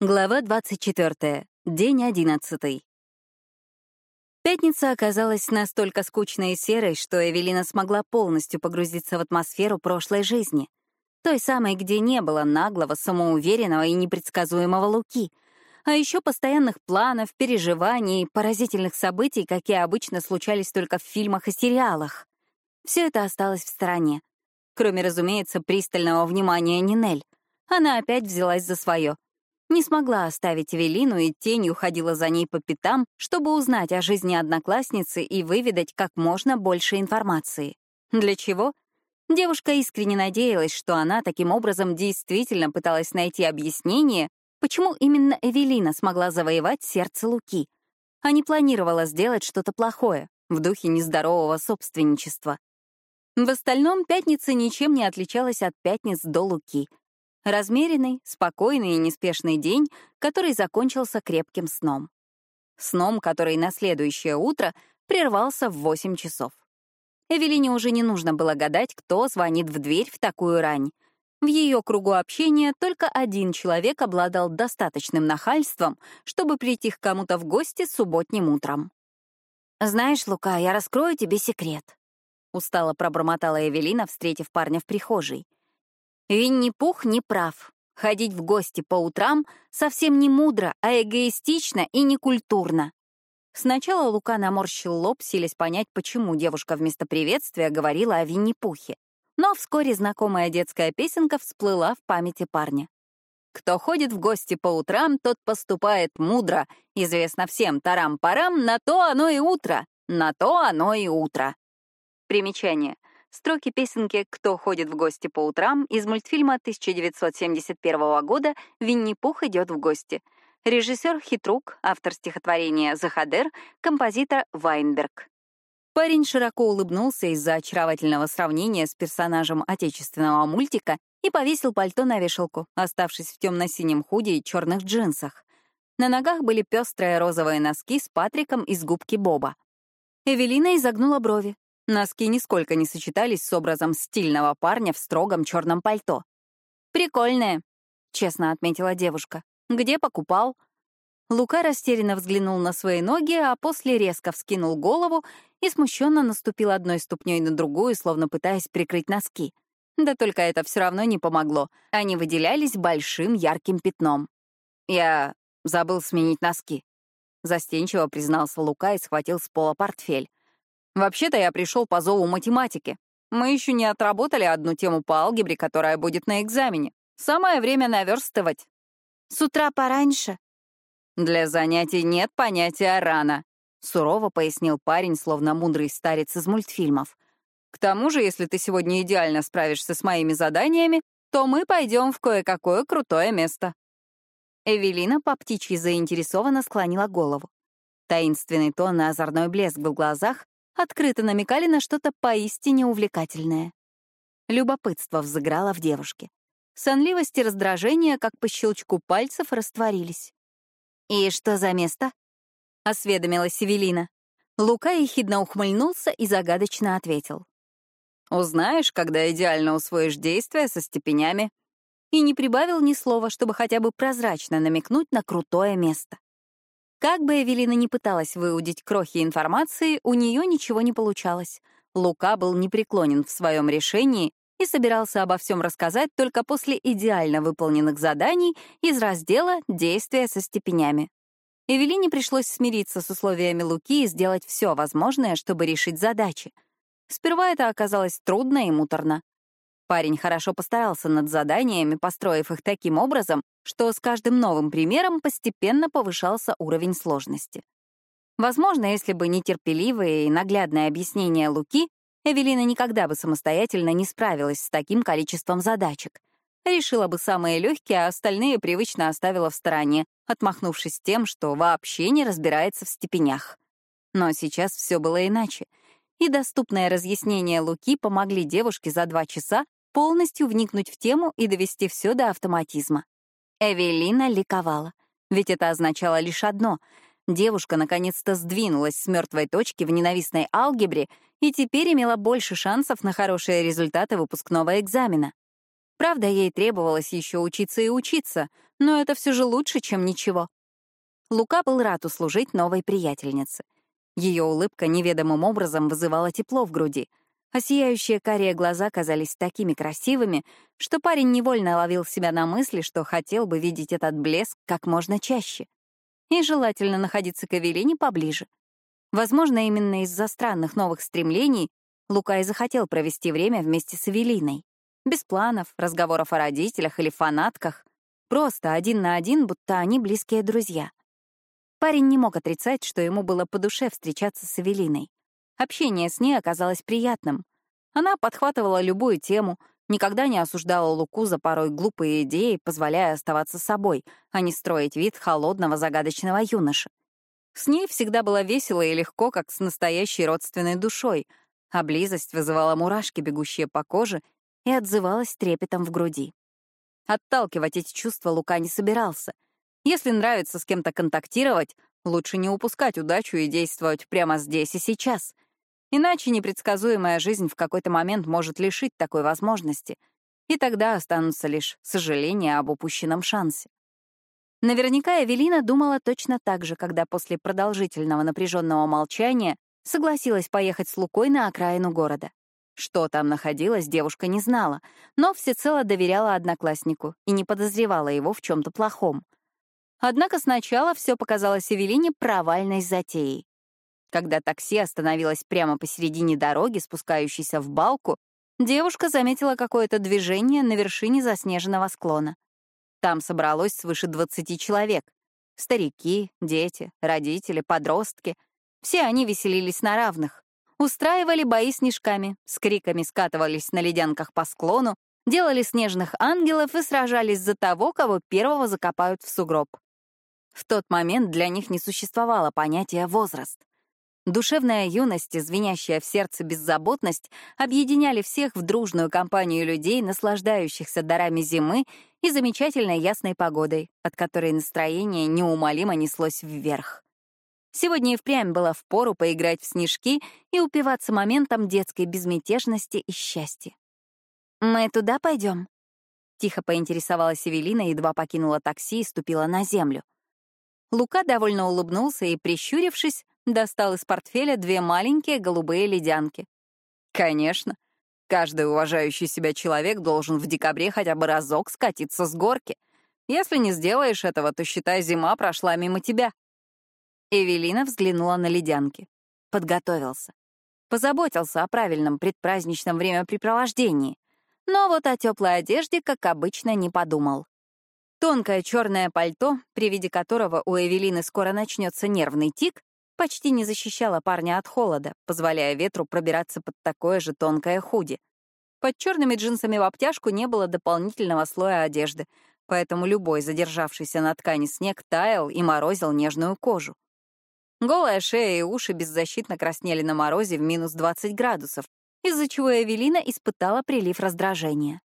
Глава 24. День 11. Пятница оказалась настолько скучной и серой, что Эвелина смогла полностью погрузиться в атмосферу прошлой жизни. Той самой, где не было наглого, самоуверенного и непредсказуемого Луки, а еще постоянных планов, переживаний, поразительных событий, какие обычно случались только в фильмах и сериалах. Все это осталось в стороне. Кроме, разумеется, пристального внимания Нинель. Она опять взялась за свое — не смогла оставить Эвелину и тенью ходила за ней по пятам, чтобы узнать о жизни одноклассницы и выведать как можно больше информации. Для чего? Девушка искренне надеялась, что она таким образом действительно пыталась найти объяснение, почему именно Эвелина смогла завоевать сердце Луки, а не планировала сделать что-то плохое, в духе нездорового собственничества. В остальном пятница ничем не отличалась от пятниц до Луки — Размеренный, спокойный и неспешный день, который закончился крепким сном. Сном, который на следующее утро прервался в 8 часов. Эвелине уже не нужно было гадать, кто звонит в дверь в такую рань. В ее кругу общения только один человек обладал достаточным нахальством, чтобы прийти к кому-то в гости субботним утром. «Знаешь, Лука, я раскрою тебе секрет», — устало пробормотала Эвелина, встретив парня в прихожей. Винни-Пух не прав. Ходить в гости по утрам совсем не мудро, а эгоистично и некультурно. Сначала Лука наморщил лоб, силясь понять, почему девушка вместо приветствия говорила о Винни-Пухе. Но вскоре знакомая детская песенка всплыла в памяти парня. «Кто ходит в гости по утрам, тот поступает мудро. Известно всем тарам-парам, на то оно и утро, на то оно и утро». Примечание — Строки песенки «Кто ходит в гости по утрам» из мультфильма 1971 года «Винни-Пух идет в гости». Режиссер Хитрук, автор стихотворения «Захадер», композитор Вайнберг. Парень широко улыбнулся из-за очаровательного сравнения с персонажем отечественного мультика и повесил пальто на вешалку, оставшись в темно-синем худи и черных джинсах. На ногах были пестрые розовые носки с Патриком из губки Боба. Эвелина изогнула брови. Носки нисколько не сочетались с образом стильного парня в строгом черном пальто. «Прикольное», — честно отметила девушка. «Где покупал?» Лука растерянно взглянул на свои ноги, а после резко вскинул голову и смущенно наступил одной ступней на другую, словно пытаясь прикрыть носки. Да только это все равно не помогло. Они выделялись большим ярким пятном. «Я забыл сменить носки», — застенчиво признался Лука и схватил с пола портфель. Вообще-то я пришел по зову математики. Мы еще не отработали одну тему по алгебре, которая будет на экзамене. Самое время наверстывать. С утра пораньше. Для занятий нет понятия рано, сурово пояснил парень, словно мудрый старец из мультфильмов. К тому же, если ты сегодня идеально справишься с моими заданиями, то мы пойдем в кое-какое крутое место. Эвелина по птичьи заинтересованно склонила голову. Таинственный тон и озорной блеск в глазах открыто намекали на что-то поистине увлекательное. Любопытство взыграло в девушке. Сонливость и раздражение, как по щелчку пальцев, растворились. «И что за место?» — осведомилась Севелина. Лука ехидно ухмыльнулся и загадочно ответил. «Узнаешь, когда идеально усвоишь действия со степенями». И не прибавил ни слова, чтобы хотя бы прозрачно намекнуть на крутое место. Как бы Эвелина ни пыталась выудить крохи информации, у нее ничего не получалось. Лука был непреклонен в своем решении и собирался обо всем рассказать только после идеально выполненных заданий из раздела «Действия со степенями». Эвелине пришлось смириться с условиями Луки и сделать все возможное, чтобы решить задачи. Сперва это оказалось трудно и муторно. Парень хорошо постарался над заданиями, построив их таким образом, что с каждым новым примером постепенно повышался уровень сложности. Возможно, если бы не терпеливое и наглядное объяснение Луки, Эвелина никогда бы самостоятельно не справилась с таким количеством задачек. Решила бы самые легкие, а остальные привычно оставила в стороне, отмахнувшись тем, что вообще не разбирается в степенях. Но сейчас все было иначе. И доступное разъяснение Луки помогли девушке за два часа полностью вникнуть в тему и довести все до автоматизма. Эвелина ликовала, ведь это означало лишь одно — девушка наконец-то сдвинулась с мертвой точки в ненавистной алгебре и теперь имела больше шансов на хорошие результаты выпускного экзамена. Правда, ей требовалось еще учиться и учиться, но это все же лучше, чем ничего. Лука был рад услужить новой приятельнице. Ее улыбка неведомым образом вызывала тепло в груди, а сияющие карие глаза казались такими красивыми, что парень невольно ловил себя на мысли, что хотел бы видеть этот блеск как можно чаще. И желательно находиться к Эвелине поближе. Возможно, именно из-за странных новых стремлений Лука и захотел провести время вместе с Эвелиной. Без планов, разговоров о родителях или фанатках. Просто один на один, будто они близкие друзья. Парень не мог отрицать, что ему было по душе встречаться с Эвелиной. Общение с ней оказалось приятным. Она подхватывала любую тему, никогда не осуждала Луку за порой глупые идеи, позволяя оставаться собой, а не строить вид холодного загадочного юноши. С ней всегда было весело и легко, как с настоящей родственной душой, а близость вызывала мурашки, бегущие по коже, и отзывалась трепетом в груди. Отталкивать эти чувства Лука не собирался. Если нравится с кем-то контактировать, лучше не упускать удачу и действовать прямо здесь и сейчас. Иначе непредсказуемая жизнь в какой-то момент может лишить такой возможности, и тогда останутся лишь сожаления об упущенном шансе. Наверняка Эвелина думала точно так же, когда после продолжительного напряженного молчания согласилась поехать с Лукой на окраину города. Что там находилось, девушка не знала, но всецело доверяла однокласснику и не подозревала его в чем-то плохом. Однако сначала все показалось Эвелине провальной затеей. Когда такси остановилось прямо посередине дороги, спускающейся в балку, девушка заметила какое-то движение на вершине заснеженного склона. Там собралось свыше 20 человек. Старики, дети, родители, подростки. Все они веселились на равных устраивали бои снежками, с криками скатывались на ледянках по склону, делали снежных ангелов и сражались за того, кого первого закопают в сугроб. В тот момент для них не существовало понятия «возраст». Душевная юность и звенящая в сердце беззаботность объединяли всех в дружную компанию людей, наслаждающихся дарами зимы и замечательной ясной погодой, от которой настроение неумолимо неслось вверх. Сегодня и впрямь было впору поиграть в снежки и упиваться моментом детской безмятежности и счастья. «Мы туда пойдем?» Тихо поинтересовалась Эвелина, едва покинула такси и ступила на землю. Лука довольно улыбнулся и, прищурившись, достал из портфеля две маленькие голубые ледянки. «Конечно. Каждый уважающий себя человек должен в декабре хотя бы разок скатиться с горки. Если не сделаешь этого, то, считай, зима прошла мимо тебя», Эвелина взглянула на ледянки. Подготовился. Позаботился о правильном предпраздничном времяпрепровождении. Но вот о теплой одежде, как обычно, не подумал. Тонкое черное пальто, при виде которого у Эвелины скоро начнется нервный тик, почти не защищало парня от холода, позволяя ветру пробираться под такое же тонкое худи. Под черными джинсами в обтяжку не было дополнительного слоя одежды, поэтому любой задержавшийся на ткани снег таял и морозил нежную кожу. Голая шея и уши беззащитно краснели на морозе в минус 20 градусов, из-за чего Эвелина испытала прилив раздражения.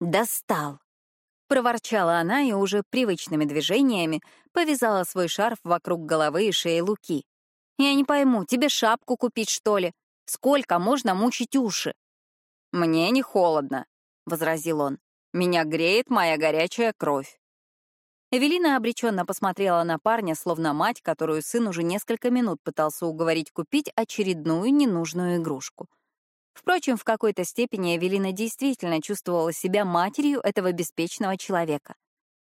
«Достал!» — проворчала она и уже привычными движениями повязала свой шарф вокруг головы и шеи Луки. «Я не пойму, тебе шапку купить, что ли? Сколько можно мучить уши?» «Мне не холодно», — возразил он. «Меня греет моя горячая кровь». Эвелина обреченно посмотрела на парня, словно мать, которую сын уже несколько минут пытался уговорить купить очередную ненужную игрушку. Впрочем, в какой-то степени Эвелина действительно чувствовала себя матерью этого беспечного человека.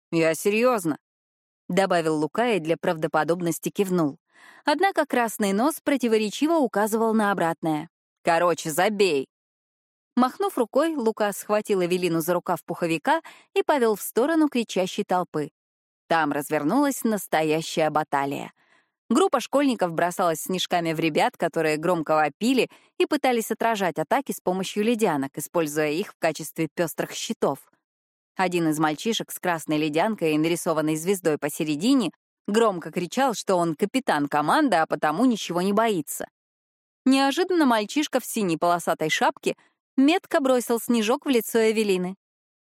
«Я серьезно», — добавил Лука и для правдоподобности кивнул. Однако красный нос противоречиво указывал на обратное. «Короче, забей!» Махнув рукой, Лука схватил Эвелину за рукав пуховика и повел в сторону кричащей толпы. Там развернулась настоящая баталия. Группа школьников бросалась снежками в ребят, которые громко вопили и пытались отражать атаки с помощью ледянок, используя их в качестве пестрых щитов. Один из мальчишек с красной ледянкой и нарисованной звездой посередине громко кричал, что он капитан команды, а потому ничего не боится. Неожиданно мальчишка в синей полосатой шапке метко бросил снежок в лицо Эвелины.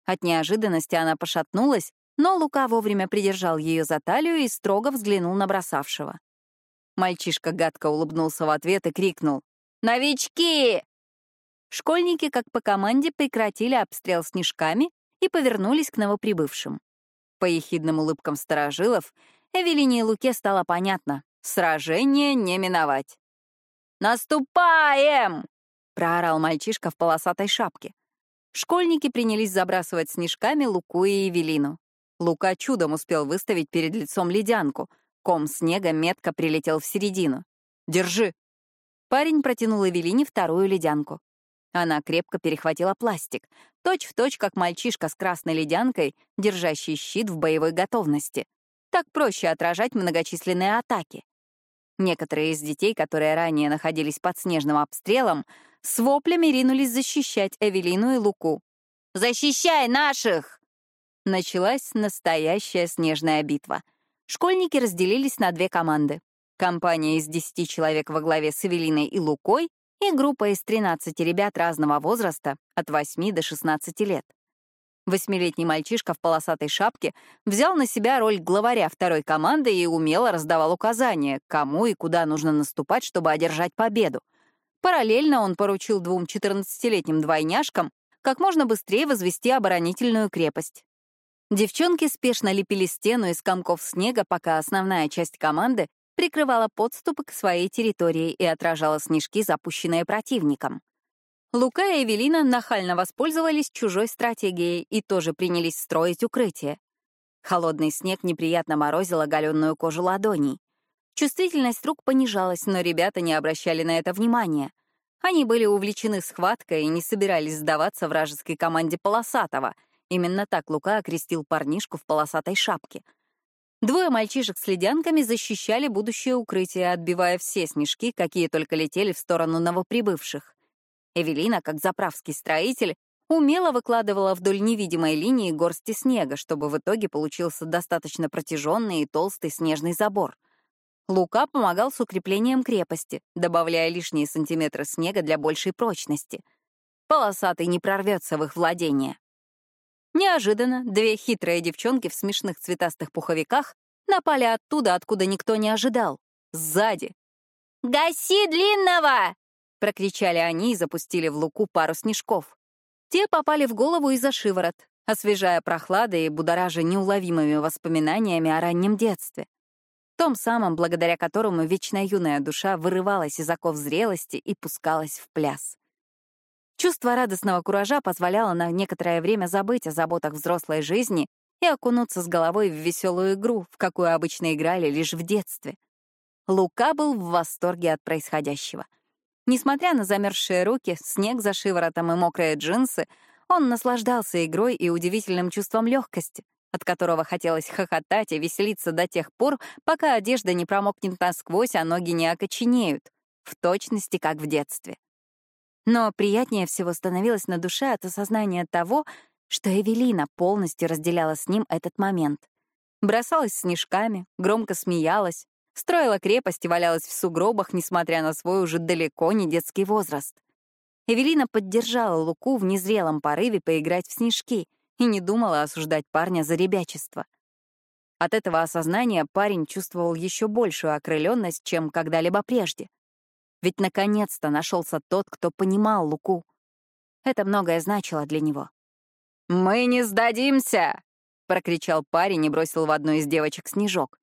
От неожиданности она пошатнулась, но Лука вовремя придержал ее за талию и строго взглянул на бросавшего. Мальчишка гадко улыбнулся в ответ и крикнул «Новички!». Школьники, как по команде, прекратили обстрел снежками и повернулись к новоприбывшим. По ехидным улыбкам сторожилов, Эвелине и Луке стало понятно — сражение не миновать. «Наступаем!» — проорал мальчишка в полосатой шапке. Школьники принялись забрасывать снежками Луку и Эвелину. Лука чудом успел выставить перед лицом ледянку. Ком снега метко прилетел в середину. «Держи!» Парень протянул Эвелине вторую ледянку. Она крепко перехватила пластик, точь в точь, как мальчишка с красной ледянкой, держащий щит в боевой готовности. Так проще отражать многочисленные атаки. Некоторые из детей, которые ранее находились под снежным обстрелом, с воплями ринулись защищать Эвелину и Луку. «Защищай наших!» Началась настоящая снежная битва. Школьники разделились на две команды. Компания из 10 человек во главе с Эвелиной и Лукой и группа из 13 ребят разного возраста, от 8 до 16 лет. Восьмилетний мальчишка в полосатой шапке взял на себя роль главаря второй команды и умело раздавал указания, кому и куда нужно наступать, чтобы одержать победу. Параллельно он поручил двум 14-летним двойняшкам как можно быстрее возвести оборонительную крепость. Девчонки спешно лепили стену из комков снега, пока основная часть команды прикрывала подступы к своей территории и отражала снежки, запущенные противником. Лука и Эвелина нахально воспользовались чужой стратегией и тоже принялись строить укрытие. Холодный снег неприятно морозил оголенную кожу ладоней. Чувствительность рук понижалась, но ребята не обращали на это внимания. Они были увлечены схваткой и не собирались сдаваться вражеской команде Полосатого. Именно так Лука окрестил парнишку в полосатой шапке. Двое мальчишек с ледянками защищали будущее укрытие, отбивая все снежки, какие только летели в сторону новоприбывших. Эвелина, как заправский строитель, умело выкладывала вдоль невидимой линии горсти снега, чтобы в итоге получился достаточно протяженный и толстый снежный забор. Лука помогал с укреплением крепости, добавляя лишние сантиметры снега для большей прочности. Полосатый не прорвется в их владение. Неожиданно две хитрые девчонки в смешных цветастых пуховиках напали оттуда, откуда никто не ожидал. Сзади. «Гаси длинного!» Прокричали они и запустили в луку пару снежков. Те попали в голову и за шиворот, освежая прохладой и будоража неуловимыми воспоминаниями о раннем детстве. Том самом, благодаря которому вечно юная душа вырывалась из оков зрелости и пускалась в пляс. Чувство радостного куража позволяло на некоторое время забыть о заботах взрослой жизни и окунуться с головой в веселую игру, в какую обычно играли лишь в детстве. Лука был в восторге от происходящего — Несмотря на замерзшие руки, снег за шиворотом и мокрые джинсы, он наслаждался игрой и удивительным чувством легкости, от которого хотелось хохотать и веселиться до тех пор, пока одежда не промокнет насквозь, а ноги не окоченеют, в точности, как в детстве. Но приятнее всего становилось на душе от осознания того, что Эвелина полностью разделяла с ним этот момент. Бросалась снежками, громко смеялась, Строила крепость и валялась в сугробах, несмотря на свой уже далеко не детский возраст. Эвелина поддержала Луку в незрелом порыве поиграть в снежки и не думала осуждать парня за ребячество. От этого осознания парень чувствовал еще большую окрыленность, чем когда-либо прежде. Ведь наконец-то нашелся тот, кто понимал Луку. Это многое значило для него. «Мы не сдадимся!» — прокричал парень и бросил в одну из девочек снежок.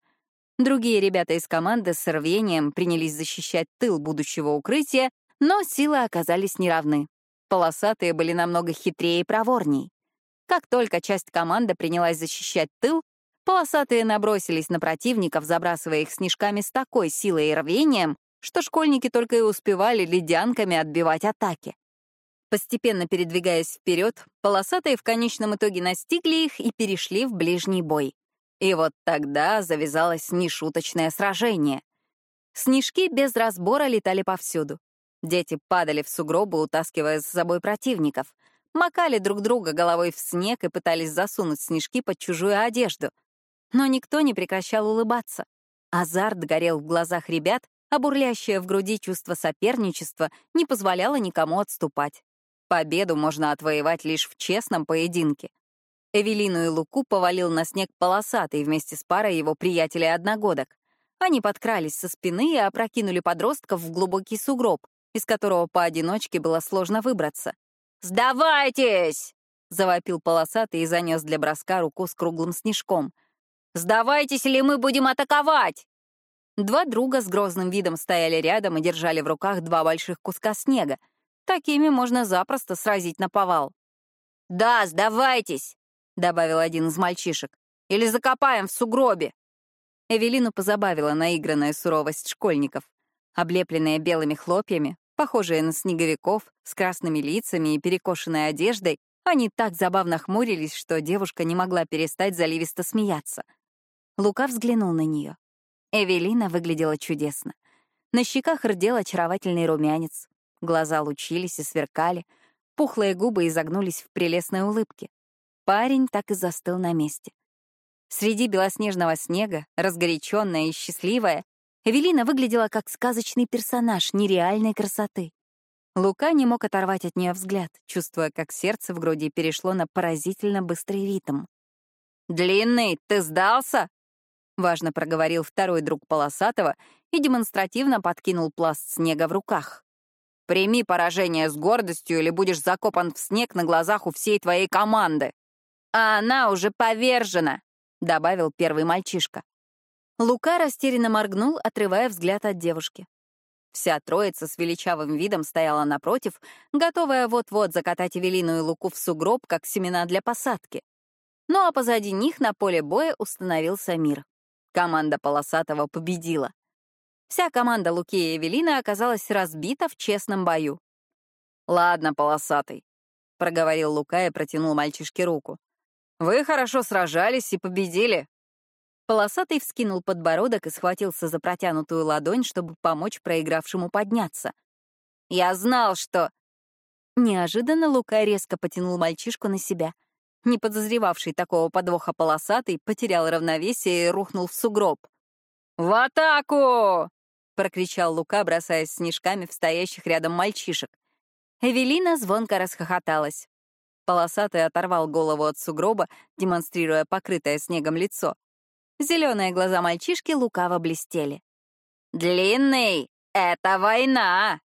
Другие ребята из команды с рвением принялись защищать тыл будущего укрытия, но силы оказались неравны. Полосатые были намного хитрее и проворней. Как только часть команды принялась защищать тыл, полосатые набросились на противников, забрасывая их снежками с такой силой и рвением, что школьники только и успевали ледянками отбивать атаки. Постепенно передвигаясь вперед, полосатые в конечном итоге настигли их и перешли в ближний бой. И вот тогда завязалось нешуточное сражение. Снежки без разбора летали повсюду. Дети падали в сугробы, утаскивая за собой противников, макали друг друга головой в снег и пытались засунуть снежки под чужую одежду. Но никто не прекращал улыбаться. Азарт горел в глазах ребят, а бурлящее в груди чувство соперничества не позволяло никому отступать. Победу можно отвоевать лишь в честном поединке. Эвелину и Луку повалил на снег полосатый вместе с парой его приятелей-одногодок. Они подкрались со спины и опрокинули подростков в глубокий сугроб, из которого поодиночке было сложно выбраться. «Сдавайтесь!» завопил полосатый и занес для броска руку с круглым снежком. «Сдавайтесь, или мы будем атаковать!» Два друга с грозным видом стояли рядом и держали в руках два больших куска снега. Такими можно запросто сразить на повал. «Да, сдавайтесь!» — добавил один из мальчишек. «Или закопаем в сугробе!» Эвелину позабавила наигранная суровость школьников. Облепленные белыми хлопьями, похожие на снеговиков, с красными лицами и перекошенной одеждой, они так забавно хмурились, что девушка не могла перестать заливисто смеяться. Лука взглянул на нее. Эвелина выглядела чудесно. На щеках рдел очаровательный румянец, глаза лучились и сверкали, пухлые губы изогнулись в прелестной улыбке. Парень так и застыл на месте. Среди белоснежного снега, разгоряченная и счастливая, Эвелина выглядела как сказочный персонаж нереальной красоты. Лука не мог оторвать от нее взгляд, чувствуя, как сердце в груди перешло на поразительно быстрый ритм. «Длинный, ты сдался?» — важно проговорил второй друг Полосатого и демонстративно подкинул пласт снега в руках. «Прими поражение с гордостью или будешь закопан в снег на глазах у всей твоей команды. А она уже повержена!» — добавил первый мальчишка. Лука растерянно моргнул, отрывая взгляд от девушки. Вся троица с величавым видом стояла напротив, готовая вот-вот закатать Эвелину и Луку в сугроб, как семена для посадки. Ну а позади них на поле боя установился мир. Команда Полосатого победила. Вся команда Луки и Эвелины оказалась разбита в честном бою. «Ладно, Полосатый», — проговорил Лука и протянул мальчишке руку. «Вы хорошо сражались и победили. Полосатый вскинул подбородок и схватился за протянутую ладонь, чтобы помочь проигравшему подняться. «Я знал, что...» Неожиданно Лука резко потянул мальчишку на себя. Не подозревавший такого подвоха полосатый потерял равновесие и рухнул в сугроб. «В атаку!» — прокричал Лука, бросаясь снежками в стоящих рядом мальчишек. Эвелина звонко расхохоталась. Полосатый оторвал голову от сугроба, демонстрируя покрытое снегом лицо. Зеленые глаза мальчишки лукаво блестели. «Длинный — это война!»